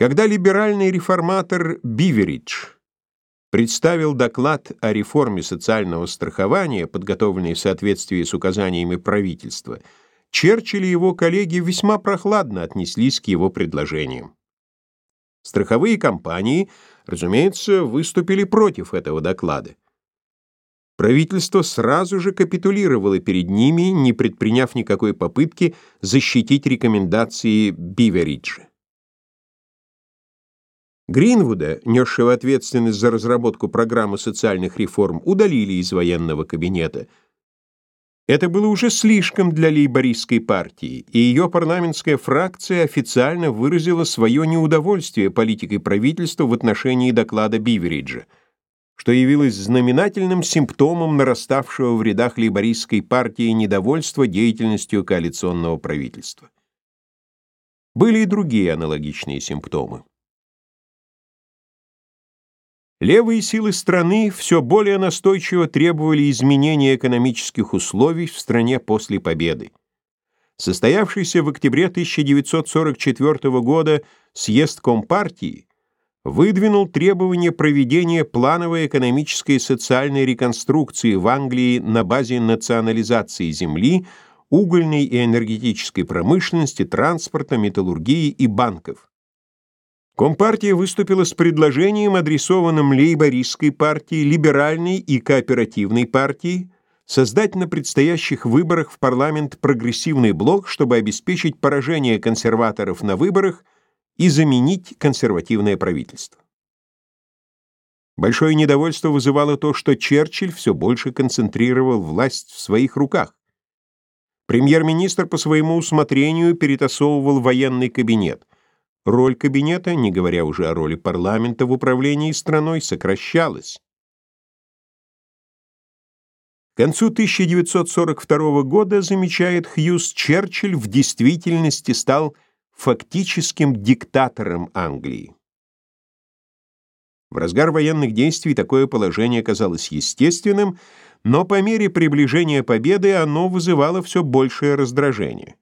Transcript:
Когда либеральный реформатор Биверидж представил доклад о реформе социального страхования, подготовленный в соответствии с указаниями правительства, Черчилль и его коллеги весьма прохладно отнеслись к его предложениям. Страховые компании, разумеется, выступили против этого доклада. Правительство сразу же капитулировало перед ними, не предприняв никакой попытки защитить рекомендации Бивериджа. Гринвуда, несшего ответственность за разработку программы социальных реформ, удалили из военного кабинета. Это было уже слишком для лейбористской партии, и ее парламентская фракция официально выразила свое неудовольствие политикой правительства в отношении доклада Бивериджа, что явилось знаменательным симптомом нараставшего в рядах лейбористской партии недовольства деятельностью коалиционного правительства. Были и другие аналогичные симптомы. Левые силы страны все более настойчиво требовали изменения экономических условий в стране после победы. Состоявшийся в октябре 1944 года съезд Компартии выдвинул требование проведения плановой экономической и социальной реконструкции в Англии на базе национализации земли, угольной и энергетической промышленности, транспорта, металлургии и банков. Компартия выступила с предложением, адресованным лейбористской партии, либеральной и кооперативной партии, создать на предстоящих выборах в парламент прогрессивный блок, чтобы обеспечить поражение консерваторов на выборах и заменить консервативное правительство. Большое недовольство вызывало то, что Черчилль все больше концентрировал власть в своих руках. Премьер-министр по своему усмотрению перетасовывал военный кабинет. Роль кабинета, не говоря уже о роли парламента в управлении страной, сокращалась. К концу 1942 года, замечает Хьюз, Черчилль в действительности стал фактическим диктатором Англии. В разгар военных действий такое положение казалось естественным, но по мере приближения победы оно вызывало все большее раздражение.